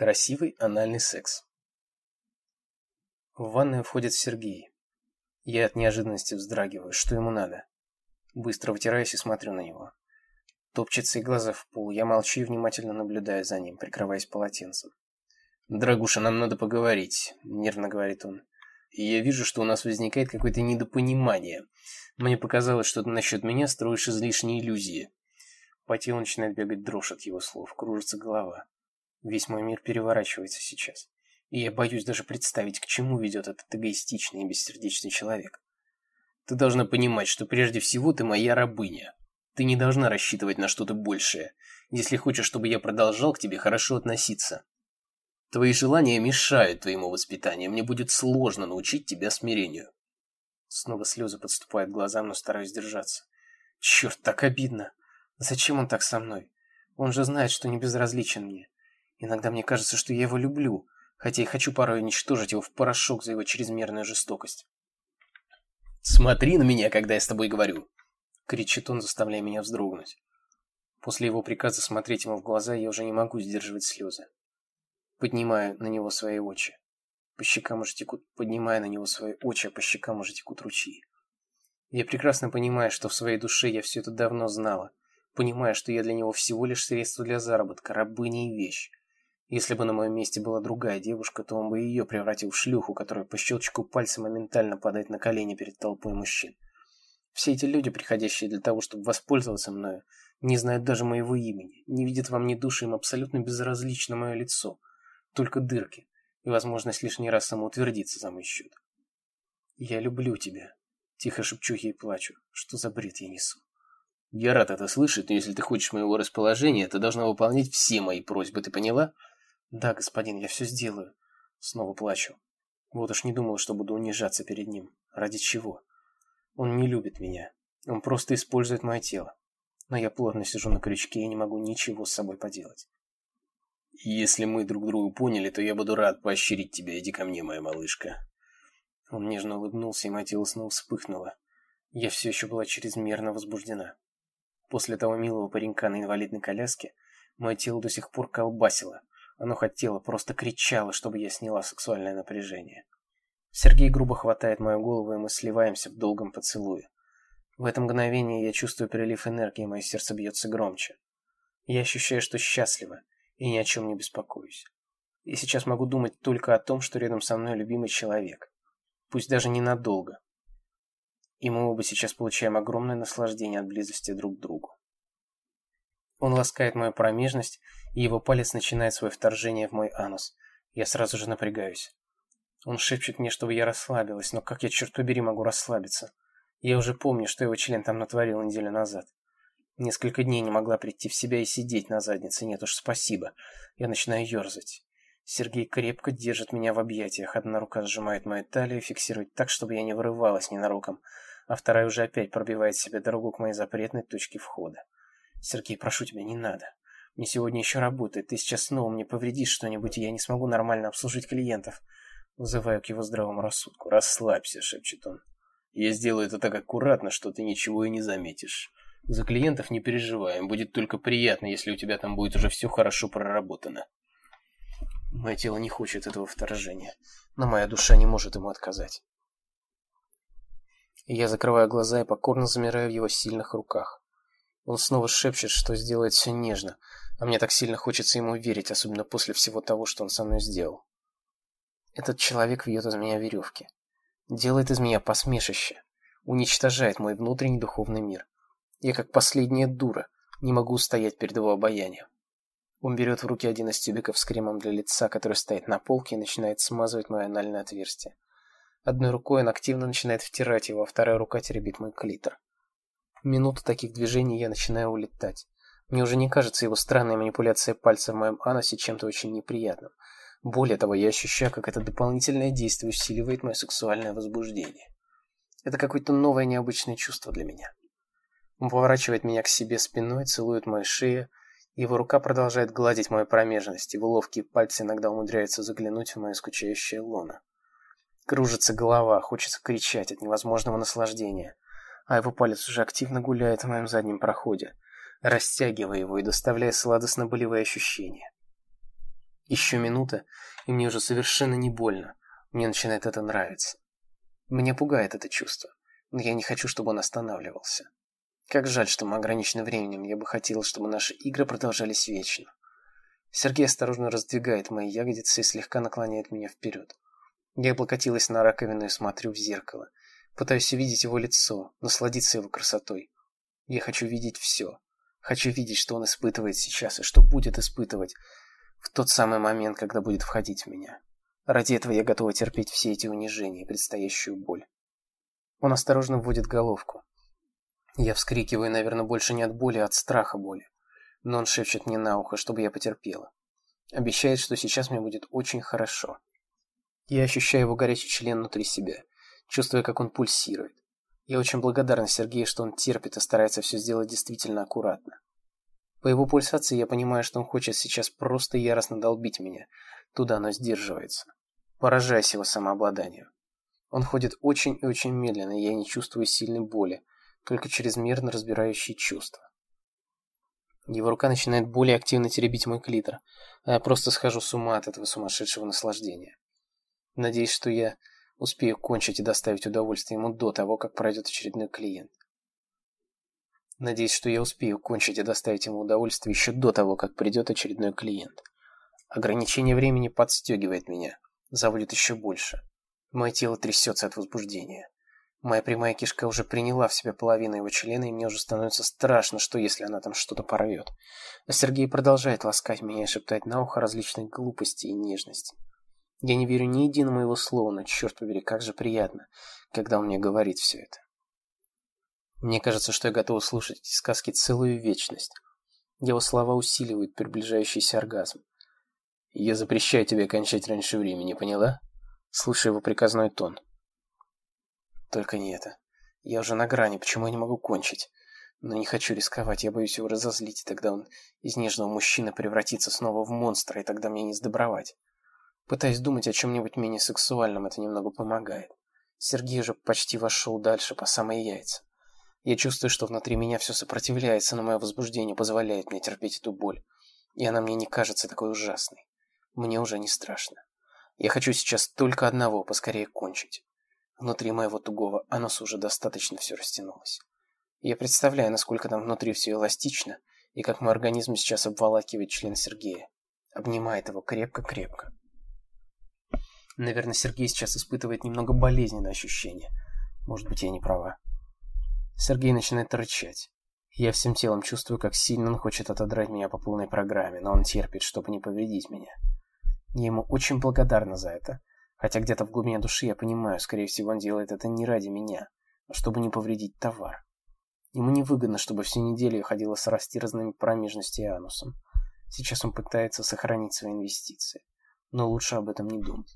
Красивый анальный секс. В ванную входит Сергей. Я от неожиданности вздрагиваю. Что ему надо? Быстро вытираюсь и смотрю на него. Топчется и глаза в пол. Я молчу и внимательно наблюдаю за ним, прикрываясь полотенцем. «Дорогуша, нам надо поговорить», — нервно говорит он. «И я вижу, что у нас возникает какое-то недопонимание. Мне показалось, что ты насчет меня строишь излишние иллюзии». По телу начинает бегать дрожь от его слов, кружится голова. Весь мой мир переворачивается сейчас. И я боюсь даже представить, к чему ведет этот эгоистичный и бессердечный человек. Ты должна понимать, что прежде всего ты моя рабыня. Ты не должна рассчитывать на что-то большее, если хочешь, чтобы я продолжал к тебе хорошо относиться. Твои желания мешают твоему воспитанию, мне будет сложно научить тебя смирению. Снова слезы подступают к глазам, но стараюсь держаться. Черт, так обидно. Зачем он так со мной? Он же знает, что не безразличен мне. Иногда мне кажется, что я его люблю, хотя и хочу порой уничтожить его в порошок за его чрезмерную жестокость. «Смотри на меня, когда я с тобой говорю!» — кричит он, заставляя меня вздрогнуть. После его приказа смотреть ему в глаза я уже не могу сдерживать слезы. Поднимаю на него свои очи. По щекам уже текут, поднимая на него свои очи, а по щекам уже текут ручьи. Я прекрасно понимаю, что в своей душе я все это давно знала, понимая, что я для него всего лишь средство для заработка, рабыня и вещь. Если бы на моем месте была другая девушка, то он бы ее превратил в шлюху, которая по щелчку пальца моментально падает на колени перед толпой мужчин. Все эти люди, приходящие для того, чтобы воспользоваться мною, не знают даже моего имени, не видят во мне души, им абсолютно безразлично мое лицо, только дырки и возможность лишний раз самоутвердиться за мой счет. «Я люблю тебя», — тихо шепчу ей и плачу. Что за бред я несу? «Я рад это слышать, но если ты хочешь моего расположения, ты должна выполнять все мои просьбы, ты поняла?» «Да, господин, я все сделаю». Снова плачу. Вот уж не думал, что буду унижаться перед ним. Ради чего? Он не любит меня. Он просто использует мое тело. Но я плотно сижу на крючке и не могу ничего с собой поделать. «Если мы друг друга поняли, то я буду рад поощрить тебя. Иди ко мне, моя малышка». Он нежно улыбнулся, и мое тело снова вспыхнуло. Я все еще была чрезмерно возбуждена. После того милого паренька на инвалидной коляске мое тело до сих пор колбасило, оно хотело, просто кричало, чтобы я сняла сексуальное напряжение. Сергей грубо хватает мою голову, и мы сливаемся в долгом поцелуе. В это мгновение я чувствую прилив энергии, мое сердце бьется громче. Я ощущаю, что счастлива, и ни о чем не беспокоюсь. И сейчас могу думать только о том, что рядом со мной любимый человек. Пусть даже ненадолго. И мы оба сейчас получаем огромное наслаждение от близости друг к другу. Он ласкает мою промежность, и его палец начинает свое вторжение в мой анус. Я сразу же напрягаюсь. Он шепчет мне, чтобы я расслабилась, но как я, черт побери, могу расслабиться? Я уже помню, что его член там натворил неделю назад. Несколько дней не могла прийти в себя и сидеть на заднице. Нет уж, спасибо. Я начинаю ерзать. Сергей крепко держит меня в объятиях. Одна рука сжимает мою талию, фиксирует так, чтобы я не вырывалась ненароком, а вторая уже опять пробивает себе дорогу к моей запретной точке входа. «Сергей, прошу тебя, не надо. Мне сегодня еще работает. Ты сейчас снова мне повредишь что-нибудь, и я не смогу нормально обслужить клиентов». Вызываю к его здравому рассудку. «Расслабься», — шепчет он. «Я сделаю это так аккуратно, что ты ничего и не заметишь. За клиентов не переживаем. Будет только приятно, если у тебя там будет уже все хорошо проработано». Мое тело не хочет этого вторжения, но моя душа не может ему отказать. Я закрываю глаза и покорно замираю в его сильных руках. Он снова шепчет, что сделает все нежно, а мне так сильно хочется ему верить, особенно после всего того, что он со мной сделал. Этот человек вьет из меня веревки. Делает из меня посмешище. Уничтожает мой внутренний духовный мир. Я как последняя дура, не могу устоять перед его обаянием. Он берет в руки один из тюбиков с кремом для лица, который стоит на полке, и начинает смазывать мое анальное отверстие. Одной рукой он активно начинает втирать его, а вторая рука теребит мой клитор. Минуту таких движений я начинаю улетать. Мне уже не кажется его странная манипуляция пальца в моем анусе чем-то очень неприятным. Более того, я ощущаю, как это дополнительное действие усиливает мое сексуальное возбуждение. Это какое-то новое необычное чувство для меня. Он поворачивает меня к себе спиной, целует мою шею, его рука продолжает гладить мою промежность, его ловкие пальцы иногда умудряются заглянуть в мое скучающее лоно. Кружится голова, хочется кричать от невозможного наслаждения а его палец уже активно гуляет в моем заднем проходе, растягивая его и доставляя сладостно-болевые ощущения. Еще минута, и мне уже совершенно не больно. Мне начинает это нравиться. Меня пугает это чувство, но я не хочу, чтобы он останавливался. Как жаль, что мы ограничены временем, я бы хотела, чтобы наши игры продолжались вечно. Сергей осторожно раздвигает мои ягодицы и слегка наклоняет меня вперед. Я облокотилась на раковину и смотрю в зеркало. Пытаюсь увидеть его лицо, насладиться его красотой. Я хочу видеть все. Хочу видеть, что он испытывает сейчас и что будет испытывать в тот самый момент, когда будет входить в меня. Ради этого я готова терпеть все эти унижения и предстоящую боль. Он осторожно вводит головку. Я вскрикиваю, наверное, больше не от боли, а от страха боли. Но он шепчет мне на ухо, чтобы я потерпела. Обещает, что сейчас мне будет очень хорошо. Я ощущаю его горячий член внутри себя, чувствуя, как он пульсирует. Я очень благодарна Сергею, что он терпит и старается все сделать действительно аккуратно. По его пульсации я понимаю, что он хочет сейчас просто яростно долбить меня. Туда, но сдерживается. Поражаясь его самообладанию. Он ходит очень и очень медленно, и я не чувствую сильной боли, только чрезмерно разбирающие чувства. Его рука начинает более активно теребить мой клитор, а я просто схожу с ума от этого сумасшедшего наслаждения. Надеюсь, что я успею кончить и доставить удовольствие ему до того, как пройдет очередной клиент. Надеюсь, что я успею кончить и доставить ему удовольствие еще до того, как придет очередной клиент. Ограничение времени подстегивает меня, заводит еще больше. Мое тело трясется от возбуждения. Моя прямая кишка уже приняла в себя половину его члена, и мне уже становится страшно, что если она там что-то порвет. А Сергей продолжает ласкать меня и шептать на ухо различные глупости и нежности. Я не верю ни единому его слову, но, черт побери, как же приятно, когда он мне говорит все это. Мне кажется, что я готова слушать эти сказки целую вечность. Его слова усиливают приближающийся оргазм. «Я запрещаю тебе кончать раньше времени, поняла?» Слушай его приказной тон. Только не это. Я уже на грани, почему я не могу кончить? Но не хочу рисковать, я боюсь его разозлить, и тогда он из нежного мужчины превратится снова в монстра, и тогда мне не сдобровать. Пытаясь думать о чем-нибудь менее сексуальном, это немного помогает. Сергей уже почти вошел дальше по самые яйца. Я чувствую, что внутри меня все сопротивляется, но мое возбуждение позволяет мне терпеть эту боль. И она мне не кажется такой ужасной. Мне уже не страшно. Я хочу сейчас только одного, поскорее кончить. Внутри моего тугого ануса уже достаточно все растянулось. Я представляю, насколько там внутри все эластично, и как мой организм сейчас обволакивает член Сергея. Обнимает его крепко-крепко. Наверное, Сергей сейчас испытывает немного болезненное ощущение. Может быть, я не права. Сергей начинает рычать. Я всем телом чувствую, как сильно он хочет отодрать меня по полной программе, но он терпит, чтобы не повредить меня. Я ему очень благодарна за это, хотя где-то в глубине души я понимаю, скорее всего, он делает это не ради меня, а чтобы не повредить товар. Ему невыгодно, чтобы всю неделю я ходила с растиранными промежностью и анусом. Сейчас он пытается сохранить свои инвестиции, но лучше об этом не думать.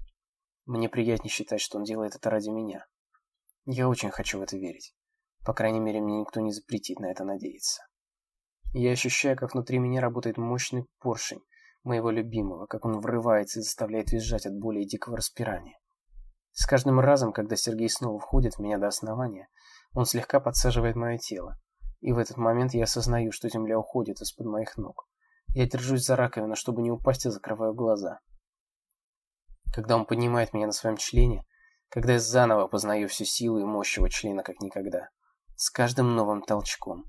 Мне приятнее считать, что он делает это ради меня. Я очень хочу в это верить. По крайней мере, мне никто не запретит на это надеяться. Я ощущаю, как внутри меня работает мощный поршень моего любимого, как он врывается и заставляет визжать от боли и дикого распирания. С каждым разом, когда Сергей снова входит в меня до основания, он слегка подсаживает мое тело. И в этот момент я осознаю, что земля уходит из-под моих ног. Я держусь за раковину, чтобы не упасть и закрываю глаза. Когда он поднимает меня на своем члене, когда я заново познаю всю силу и мощь его члена как никогда, с каждым новым толчком.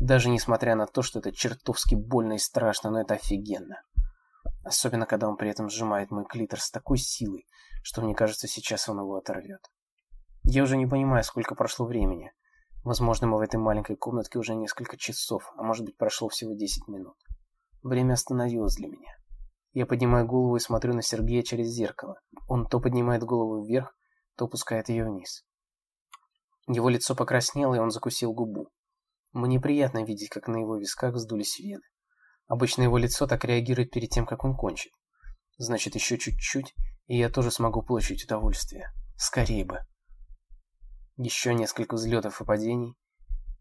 Даже несмотря на то, что это чертовски больно и страшно, но это офигенно. Особенно, когда он при этом сжимает мой клитор с такой силой, что мне кажется, сейчас он его оторвет. Я уже не понимаю, сколько прошло времени. Возможно, мы в этой маленькой комнатке уже несколько часов, а может быть прошло всего 10 минут. Время остановилось для меня. Я поднимаю голову и смотрю на Сергея через зеркало. Он то поднимает голову вверх, то опускает ее вниз. Его лицо покраснело, и он закусил губу. Мне приятно видеть, как на его висках вздулись вены. Обычно его лицо так реагирует перед тем, как он кончит. Значит, еще чуть-чуть, и я тоже смогу получить удовольствие. Скорее бы. Еще несколько взлетов и падений.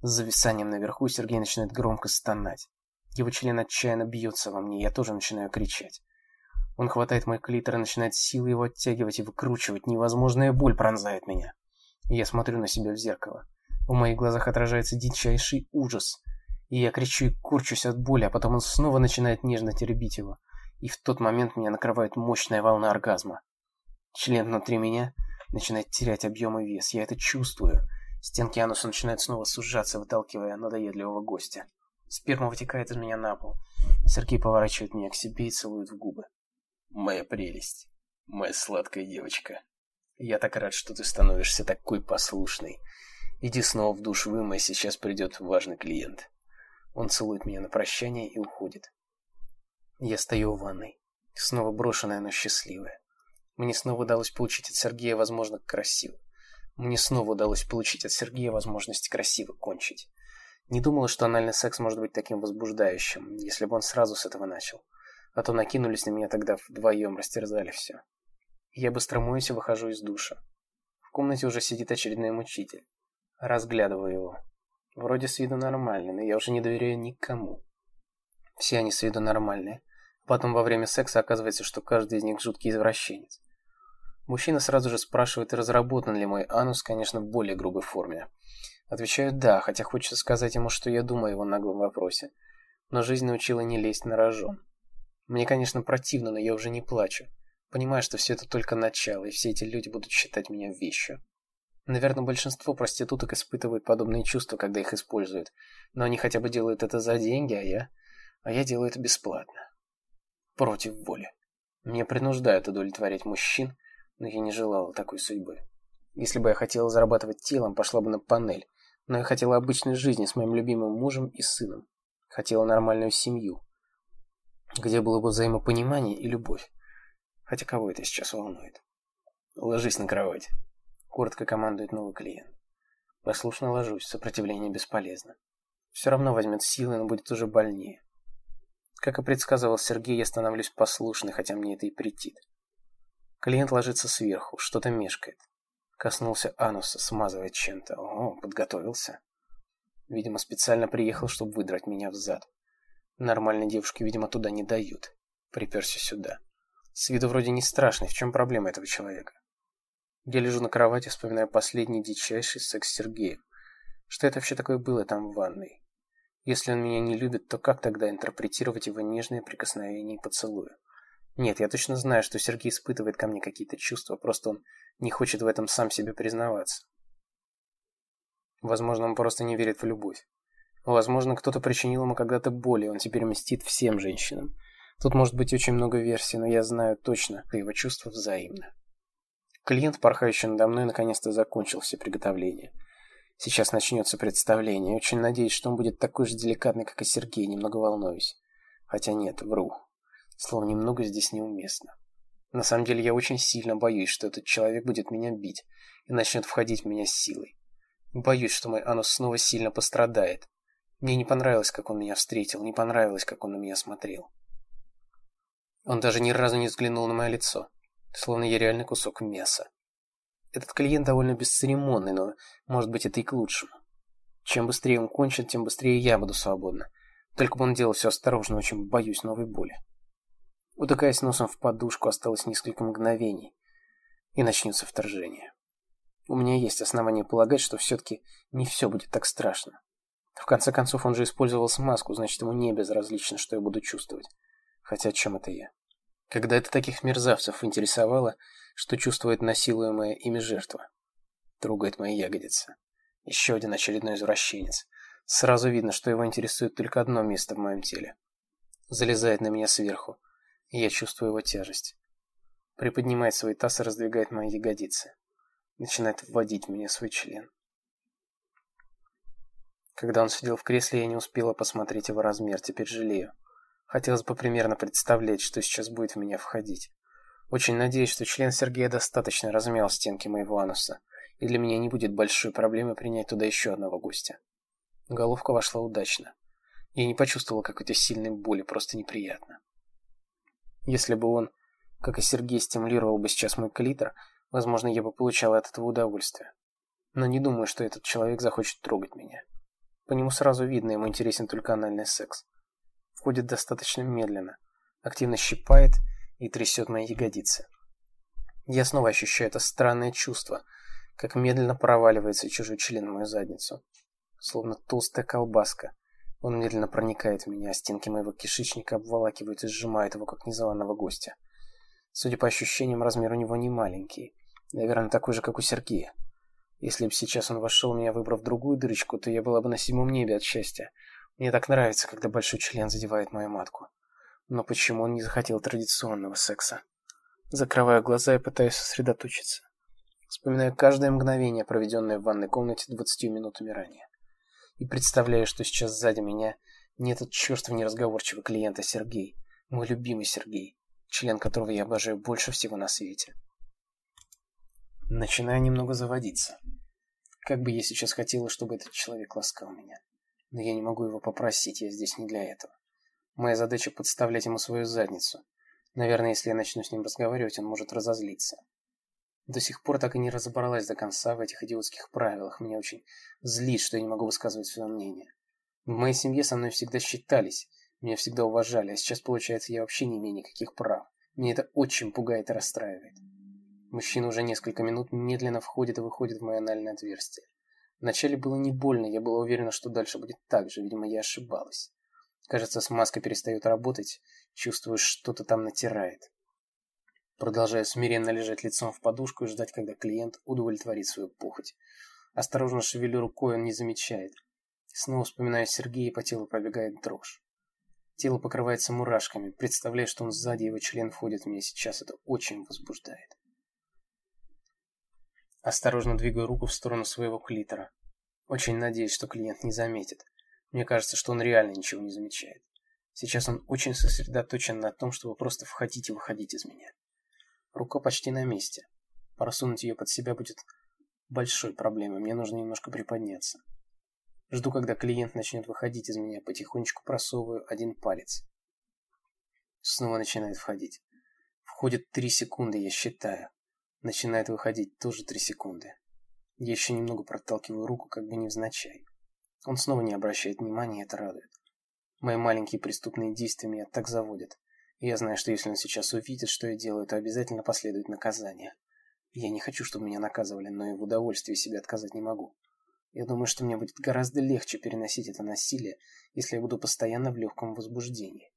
С зависанием наверху Сергей начинает громко стонать. Его член отчаянно бьется во мне, я тоже начинаю кричать. Он хватает мой клитор и начинает силой его оттягивать и выкручивать. Невозможная боль пронзает меня. Я смотрю на себя в зеркало. В моих глазах отражается дичайший ужас. И я кричу и курчусь от боли, а потом он снова начинает нежно теребить его. И в тот момент меня накрывает мощная волна оргазма. Член внутри меня начинает терять объем и вес. Я это чувствую. Стенки ануса начинают снова сужаться, выталкивая надоедливого гостя. Сперма вытекает из меня на пол. Сергей поворачивает меня к себе и целует в губы. «Моя прелесть. Моя сладкая девочка. Я так рад, что ты становишься такой послушной. Иди снова в душ вымой, сейчас придет важный клиент». Он целует меня на прощание и уходит. Я стою в ванной. Снова брошенная, но счастливая. Мне снова удалось получить от Сергея возможность красиво. Мне снова удалось получить от Сергея возможность красиво кончить. Не думала, что анальный секс может быть таким возбуждающим, если бы он сразу с этого начал. А то накинулись на меня тогда вдвоем, растерзали все. Я быстро моюсь и выхожу из душа. В комнате уже сидит очередной мучитель. Разглядываю его. Вроде с виду нормальный, но я уже не доверяю никому. Все они с виду нормальные. Потом во время секса оказывается, что каждый из них жуткий извращенец. Мужчина сразу же спрашивает, разработан ли мой анус, конечно, в более грубой форме. Отвечаю «да», хотя хочется сказать ему, что я думаю о его наглом вопросе. Но жизнь научила не лезть на рожон. Мне, конечно, противно, но я уже не плачу. Понимаю, что все это только начало, и все эти люди будут считать меня вещью. Наверное, большинство проституток испытывают подобные чувства, когда их используют. Но они хотя бы делают это за деньги, а я... А я делаю это бесплатно. Против воли. Меня принуждают удовлетворять мужчин, но я не желала такой судьбы. Если бы я хотела зарабатывать телом, пошла бы на панель. Но я хотела обычной жизни с моим любимым мужем и сыном. Хотела нормальную семью, где было бы взаимопонимание и любовь. Хотя кого это сейчас волнует? Ложись на кровать. Коротко командует новый клиент. Послушно ложусь, сопротивление бесполезно. Все равно возьмет силы, но будет уже больнее. Как и предсказывал Сергей, я становлюсь послушной, хотя мне это и претит. Клиент ложится сверху, что-то мешкает. Коснулся ануса, смазывает чем-то. О, подготовился. Видимо, специально приехал, чтобы выдрать меня в зад. Нормальной девушке, видимо, туда не дают. Приперся сюда. С виду вроде не страшный. В чем проблема этого человека? Я лежу на кровати, вспоминая последний дичайший секс с. Что это вообще такое было там в ванной? Если он меня не любит, то как тогда интерпретировать его нежные прикосновения и поцелуи? Нет, я точно знаю, что Сергей испытывает ко мне какие-то чувства, просто он не хочет в этом сам себе признаваться. Возможно, он просто не верит в любовь. Возможно, кто-то причинил ему когда-то боль, и он теперь мстит всем женщинам. Тут может быть очень много версий, но я знаю точно, что его чувства взаимны. Клиент, порхающий надо мной, наконец-то закончил все приготовления. Сейчас начнется представление. Очень надеюсь, что он будет такой же деликатный, как и Сергей, немного волнуюсь. Хотя нет, вру. Слово «немного» здесь неуместно. На самом деле я очень сильно боюсь, что этот человек будет меня бить и начнет входить в меня с силой. Боюсь, что мой анус снова сильно пострадает. Мне не понравилось, как он меня встретил, не понравилось, как он на меня смотрел. Он даже ни разу не взглянул на мое лицо, словно я реальный кусок мяса. Этот клиент довольно бесцеремонный, но, может быть, это и к лучшему. Чем быстрее он кончит, тем быстрее я буду свободна. Только бы он делал все осторожно, очень боюсь новой боли. Утыкаясь носом в подушку, осталось несколько мгновений, и начнется вторжение. У меня есть основания полагать, что все-таки не все будет так страшно. В конце концов, он же использовал смазку, значит, ему не безразлично, что я буду чувствовать. Хотя чем это я? Когда это таких мерзавцев интересовало, что чувствует насилуемая ими жертва? Трогает мои ягодицы. Еще один очередной извращенец. Сразу видно, что его интересует только одно место в моем теле. Залезает на меня сверху, я чувствую его тяжесть. Приподнимает свой таз и раздвигает мои ягодицы. Начинает вводить в меня свой член. Когда он сидел в кресле, я не успела посмотреть его размер, теперь жалею. Хотелось бы примерно представлять, что сейчас будет в меня входить. Очень надеюсь, что член Сергея достаточно размял стенки моего ануса, и для меня не будет большой проблемы принять туда еще одного гостя. Головка вошла удачно. Я не почувствовала какой-то сильной боли, просто неприятно. Если бы он, как и Сергей, стимулировал бы сейчас мой клитор, возможно, я бы получал от этого удовольствие. Но не думаю, что этот человек захочет трогать меня. По нему сразу видно, ему интересен только анальный секс. Входит достаточно медленно, активно щипает и трясет мои ягодицы. Я снова ощущаю это странное чувство, как медленно проваливается чужой член в мою задницу. Словно толстая колбаска, Он медленно проникает в меня, стенки моего кишечника обволакивают и сжимают его, как незваного гостя. Судя по ощущениям, размер у него не маленький. Наверное, такой же, как у Сергея. Если бы сейчас он вошел меня, выбрав другую дырочку, то я была бы на седьмом небе от счастья. Мне так нравится, когда большой член задевает мою матку. Но почему он не захотел традиционного секса? Закрываю глаза и пытаюсь сосредоточиться. Вспоминаю каждое мгновение, проведенное в ванной комнате двадцатью минутами ранее. И представляю, что сейчас сзади меня не этот чертов неразговорчивый клиент, а Сергей. Мой любимый Сергей, член которого я обожаю больше всего на свете. Начинаю немного заводиться. Как бы я сейчас хотела, чтобы этот человек ласкал меня. Но я не могу его попросить, я здесь не для этого. Моя задача подставлять ему свою задницу. Наверное, если я начну с ним разговаривать, он может разозлиться. До сих пор так и не разобралась до конца в этих идиотских правилах. Меня очень злит, что я не могу высказывать свое мнение. В моей семье со мной всегда считались, меня всегда уважали, а сейчас, получается, я вообще не имею никаких прав. Мне это очень пугает и расстраивает. Мужчина уже несколько минут медленно входит и выходит в мое анальное отверстие. Вначале было не больно, я была уверена, что дальше будет так же, видимо, я ошибалась. Кажется, смазка перестает работать, чувствую, что-то там натирает. Продолжаю смиренно лежать лицом в подушку и ждать, когда клиент удовлетворит свою похоть. Осторожно шевелю рукой, он не замечает. Снова вспоминаю Сергея, и по телу пробегает дрожь. Тело покрывается мурашками. Представляю, что он сзади, его член входит в меня сейчас. Это очень возбуждает. Осторожно двигаю руку в сторону своего клитора. Очень надеюсь, что клиент не заметит. Мне кажется, что он реально ничего не замечает. Сейчас он очень сосредоточен на том, чтобы просто входить и выходить из меня. Рука почти на месте. Просунуть ее под себя будет большой проблемой. Мне нужно немножко приподняться. Жду, когда клиент начнет выходить из меня. Потихонечку просовываю один палец. Снова начинает входить. Входит три секунды, я считаю. Начинает выходить тоже три секунды. Я еще немного проталкиваю руку, как бы невзначай. Он снова не обращает внимания, и это радует. Мои маленькие преступные действия меня так заводят. Я знаю, что если он сейчас увидит, что я делаю, то обязательно последует наказание. Я не хочу, чтобы меня наказывали, но и в удовольствии себе отказать не могу. Я думаю, что мне будет гораздо легче переносить это насилие, если я буду постоянно в легком возбуждении.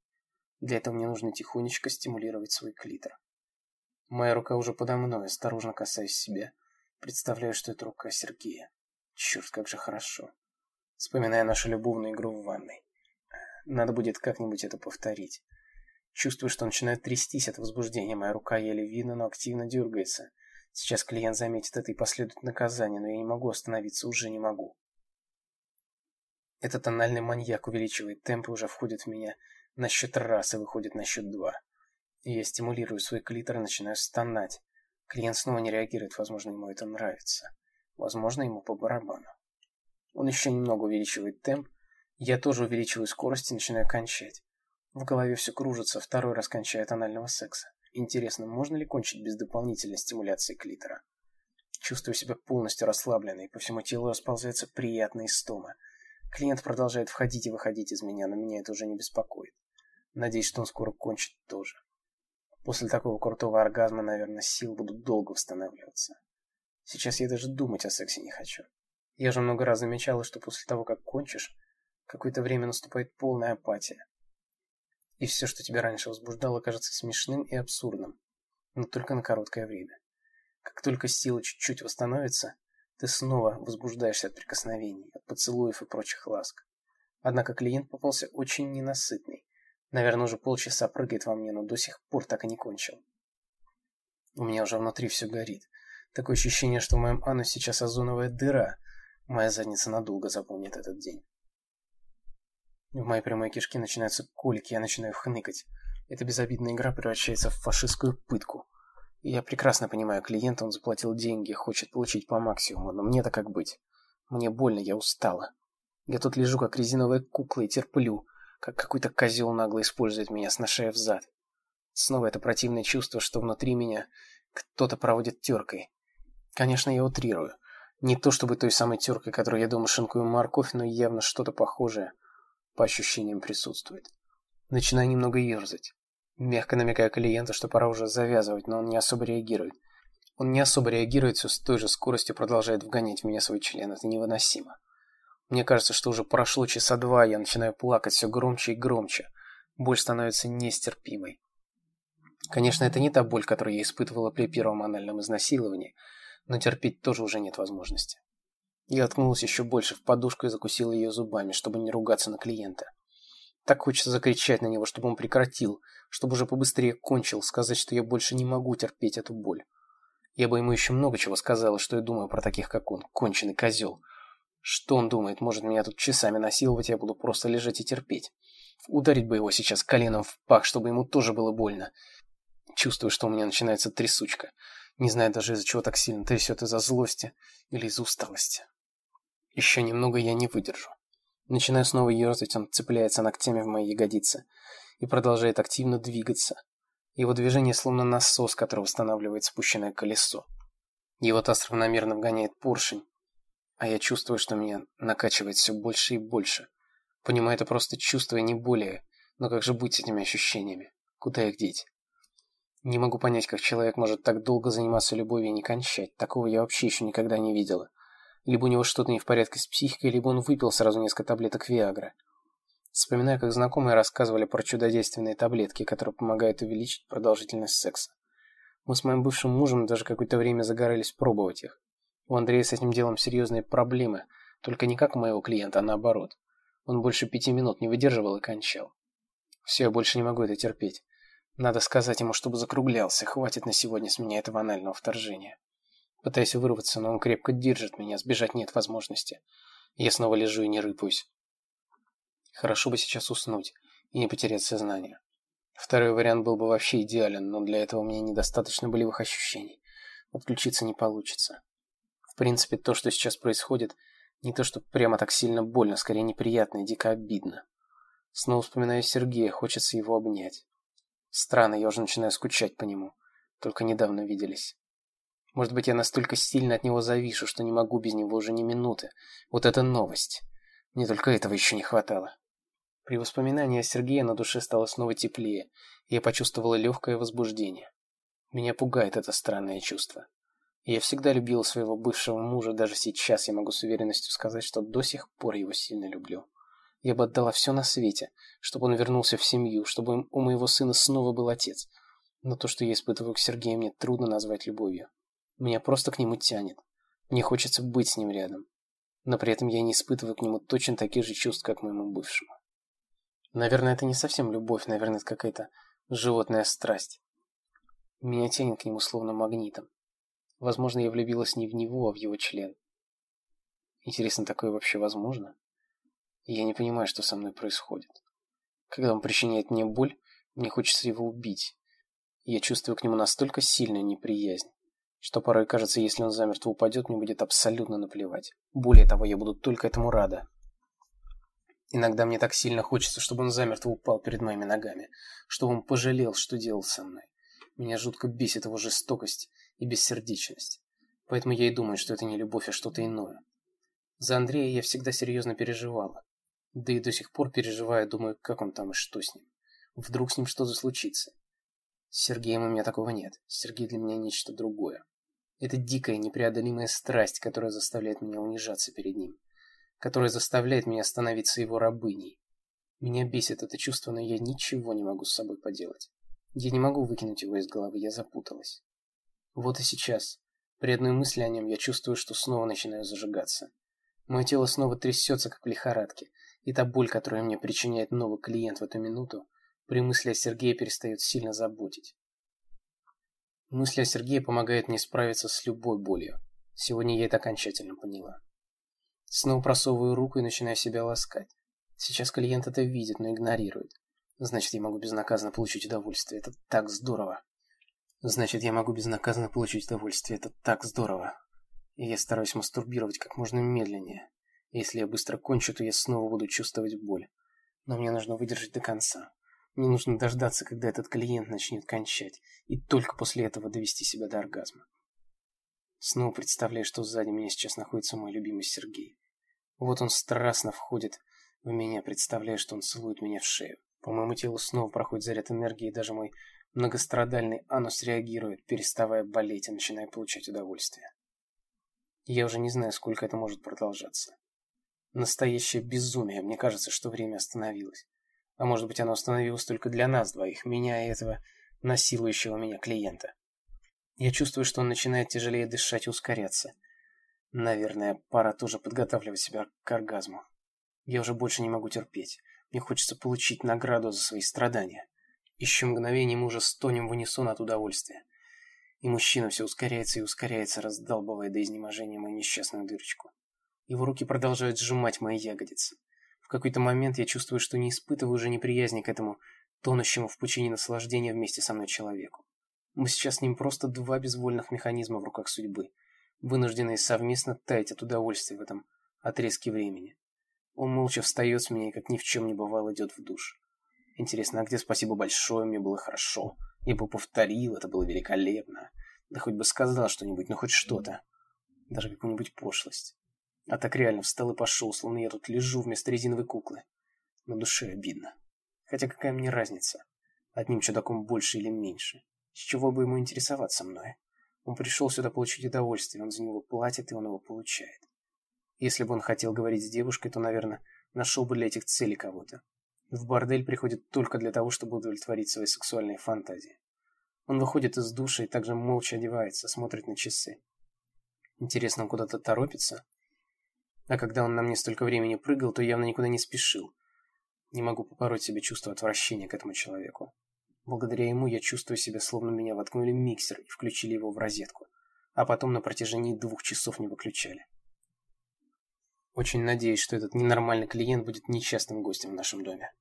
Для этого мне нужно тихонечко стимулировать свой клитор. Моя рука уже подо мной, осторожно касаюсь себя. Представляю, что это рука Сергея. Черт, как же хорошо. Вспоминая нашу любовную игру в ванной. Надо будет как-нибудь это повторить. Чувствую, что начинает трястись от возбуждения. Моя рука еле видно, но активно дергается. Сейчас клиент заметит это и последует наказание, но я не могу остановиться, уже не могу. Этот тональный маньяк увеличивает темп и уже входит в меня на счет раз и выходит на счет два. Я стимулирую свой клитор и начинаю стонать. Клиент снова не реагирует, возможно, ему это нравится. Возможно, ему по барабану. Он еще немного увеличивает темп. Я тоже увеличиваю скорость и начинаю кончать. В голове все кружится, второй раз кончая тонального секса. Интересно, можно ли кончить без дополнительной стимуляции клитора? Чувствую себя полностью расслабленной, по всему телу расползается приятная истома. Клиент продолжает входить и выходить из меня, но меня это уже не беспокоит. Надеюсь, что он скоро кончит тоже. После такого крутого оргазма, наверное, сил будут долго восстанавливаться. Сейчас я даже думать о сексе не хочу. Я же много раз замечала, что после того, как кончишь, какое-то время наступает полная апатия. И все, что тебя раньше возбуждало, кажется смешным и абсурдным, но только на короткое время. Как только сила чуть-чуть восстановится, ты снова возбуждаешься от прикосновений, от поцелуев и прочих ласк. Однако клиент попался очень ненасытный. Наверное, уже полчаса прыгает во мне, но до сих пор так и не кончил. У меня уже внутри все горит. Такое ощущение, что в моем анусе сейчас озоновая дыра. Моя задница надолго запомнит этот день. В моей прямой кишке начинаются колики, я начинаю хныкать. Эта безобидная игра превращается в фашистскую пытку. И я прекрасно понимаю клиента, он заплатил деньги, хочет получить по максимуму, но мне-то как быть? Мне больно, я устала. Я тут лежу, как резиновая кукла, и терплю как какой-то козел нагло использует меня, сношая взад. Снова это противное чувство, что внутри меня кто-то проводит теркой. Конечно, я утрирую. Не то чтобы той самой теркой, которую я дома шинкую морковь, но явно что-то похожее по ощущениям присутствует. Начинаю немного ерзать. Мягко намекая клиенту, что пора уже завязывать, но он не особо реагирует. Он не особо реагирует, все с той же скоростью продолжает вгонять в меня свой член. Это невыносимо. Мне кажется, что уже прошло часа два, я начинаю плакать все громче и громче. Боль становится нестерпимой. Конечно, это не та боль, которую я испытывала при первом анальном изнасиловании, но терпеть тоже уже нет возможности. Я откнулась еще больше в подушку и закусила ее зубами, чтобы не ругаться на клиента. Так хочется закричать на него, чтобы он прекратил, чтобы уже побыстрее кончил, сказать, что я больше не могу терпеть эту боль. Я бы ему еще много чего сказала, что я думаю про таких, как он, конченый козел. Что он думает, может меня тут часами насиловать, я буду просто лежать и терпеть. Ударить бы его сейчас коленом в пах, чтобы ему тоже было больно. Чувствую, что у меня начинается трясучка. Не знаю даже из-за чего так сильно трясет, из-за злости или из усталости. Еще немного я не выдержу. Начинаю снова ерзать, он цепляется ногтями в мои ягодицы и продолжает активно двигаться. Его движение словно насос, который восстанавливает спущенное колесо. Его таз равномерно вгоняет поршень, а я чувствую, что меня накачивает все больше и больше. Понимаю, это просто чувство и не более, но как же быть с этими ощущениями? Куда их деть? Не могу понять, как человек может так долго заниматься любовью и не кончать. Такого я вообще еще никогда не видела. Либо у него что-то не в порядке с психикой, либо он выпил сразу несколько таблеток Виагры. Вспоминаю, как знакомые рассказывали про чудодейственные таблетки, которые помогают увеличить продолжительность секса. Мы с моим бывшим мужем даже какое-то время загорались пробовать их. У Андрея с этим делом серьезные проблемы, только не как у моего клиента, а наоборот. Он больше пяти минут не выдерживал и кончал. Все, я больше не могу это терпеть. Надо сказать ему, чтобы закруглялся, хватит на сегодня с меня этого анального вторжения. Пытаюсь вырваться, но он крепко держит меня, сбежать нет возможности. Я снова лежу и не рыпаюсь. Хорошо бы сейчас уснуть и не потерять сознание. Второй вариант был бы вообще идеален, но для этого у меня недостаточно болевых ощущений. Отключиться не получится. В принципе, то, что сейчас происходит, не то, что прямо так сильно больно, скорее неприятно и дико обидно. Снова вспоминаю Сергея, хочется его обнять. Странно, я уже начинаю скучать по нему. Только недавно виделись. Может быть, я настолько сильно от него завишу, что не могу без него уже ни минуты. Вот это новость. Мне только этого еще не хватало. При воспоминании о Сергее на душе стало снова теплее, и я почувствовала легкое возбуждение. Меня пугает это странное чувство. Я всегда любила своего бывшего мужа, даже сейчас я могу с уверенностью сказать, что до сих пор его сильно люблю. Я бы отдала все на свете, чтобы он вернулся в семью, чтобы у моего сына снова был отец. Но то, что я испытываю к Сергею, мне трудно назвать любовью. Меня просто к нему тянет. Мне хочется быть с ним рядом. Но при этом я не испытываю к нему точно таких же чувств, как к моему бывшему. Наверное, это не совсем любовь, наверное, это какая-то животная страсть. Меня тянет к нему словно магнитом. Возможно, я влюбилась не в него, а в его член. Интересно, такое вообще возможно? Я не понимаю, что со мной происходит. Когда он причиняет мне боль, мне хочется его убить. Я чувствую к нему настолько сильную неприязнь, что порой кажется, если он замертво упадет, мне будет абсолютно наплевать. Более того, я буду только этому рада. Иногда мне так сильно хочется, чтобы он замертво упал перед моими ногами, чтобы он пожалел, что делал со мной. Меня жутко бесит его жестокость и бессердечность. Поэтому я и думаю, что это не любовь, а что-то иное. За Андрея я всегда серьезно переживала. Да и до сих пор переживаю, думаю, как он там и что с ним. Вдруг с ним что-то случится. С Сергеем у меня такого нет. Сергей для меня нечто другое. Это дикая, непреодолимая страсть, которая заставляет меня унижаться перед ним. Которая заставляет меня становиться его рабыней. Меня бесит это чувство, но я ничего не могу с собой поделать. Я не могу выкинуть его из головы, я запуталась. Вот и сейчас, при одной мысли о нем, я чувствую, что снова начинаю зажигаться. Мое тело снова трясется, как в лихорадке. И та боль, которую мне причиняет новый клиент в эту минуту, при мысли о Сергее перестает сильно заботить. Мысли о Сергее помогают мне справиться с любой болью. Сегодня я это окончательно поняла. Снова просовываю руку и начинаю себя ласкать. Сейчас клиент это видит, но игнорирует. Значит, я могу безнаказанно получить удовольствие. Это так здорово. Значит, я могу безнаказанно получить удовольствие. Это так здорово. И я стараюсь мастурбировать как можно медленнее. Если я быстро кончу, то я снова буду чувствовать боль. Но мне нужно выдержать до конца. Мне нужно дождаться, когда этот клиент начнет кончать, и только после этого довести себя до оргазма. Снова представляю, что сзади меня сейчас находится мой любимый Сергей. Вот он страстно входит в меня, представляя, что он целует меня в шею. По моему телу снова проходит заряд энергии, и даже мой многострадальный анус реагирует, переставая болеть и начиная получать удовольствие. Я уже не знаю, сколько это может продолжаться. Настоящее безумие. Мне кажется, что время остановилось. А может быть, оно остановилось только для нас двоих, меня и этого насилующего меня клиента. Я чувствую, что он начинает тяжелее дышать и ускоряться. Наверное, пора тоже подготавливать себя к оргазму. Я уже больше не могу терпеть. Мне хочется получить награду за свои страдания. Еще мгновение мы уже стонем в унисон от удовольствия. И мужчина все ускоряется и ускоряется, раздалбывая до изнеможения мою несчастную дырочку. Его руки продолжают сжимать мои ягодицы. Какой-то момент я чувствую, что не испытываю уже неприязни к этому тонущему в пучине наслаждения вместе со мной человеку. Мы сейчас с ним просто два безвольных механизма в руках судьбы, вынужденные совместно таять от удовольствия в этом отрезке времени. Он молча встает с меня и, как ни в чем не бывало, идет в душ. Интересно, а где спасибо большое, мне было хорошо. Я бы повторил, это было великолепно. Да хоть бы сказал что-нибудь, ну хоть что-то. Даже какую-нибудь пошлость. А так реально встал и пошел, словно я тут лежу вместо резиновой куклы. На душе обидно. Хотя какая мне разница? Одним чудаком больше или меньше? С чего бы ему интересоваться мной? Он пришел сюда получить удовольствие, он за него платит, и он его получает. Если бы он хотел говорить с девушкой, то, наверное, нашел бы для этих целей кого-то. В бордель приходит только для того, чтобы удовлетворить свои сексуальные фантазии. Он выходит из душа и также молча одевается, смотрит на часы. Интересно, он куда-то торопится? А когда он на мне столько времени прыгал, то явно никуда не спешил. Не могу побороть себе чувство отвращения к этому человеку. Благодаря ему я чувствую себя, словно меня воткнули миксер и включили его в розетку, а потом на протяжении двух часов не выключали. Очень надеюсь, что этот ненормальный клиент будет нечастным гостем в нашем доме.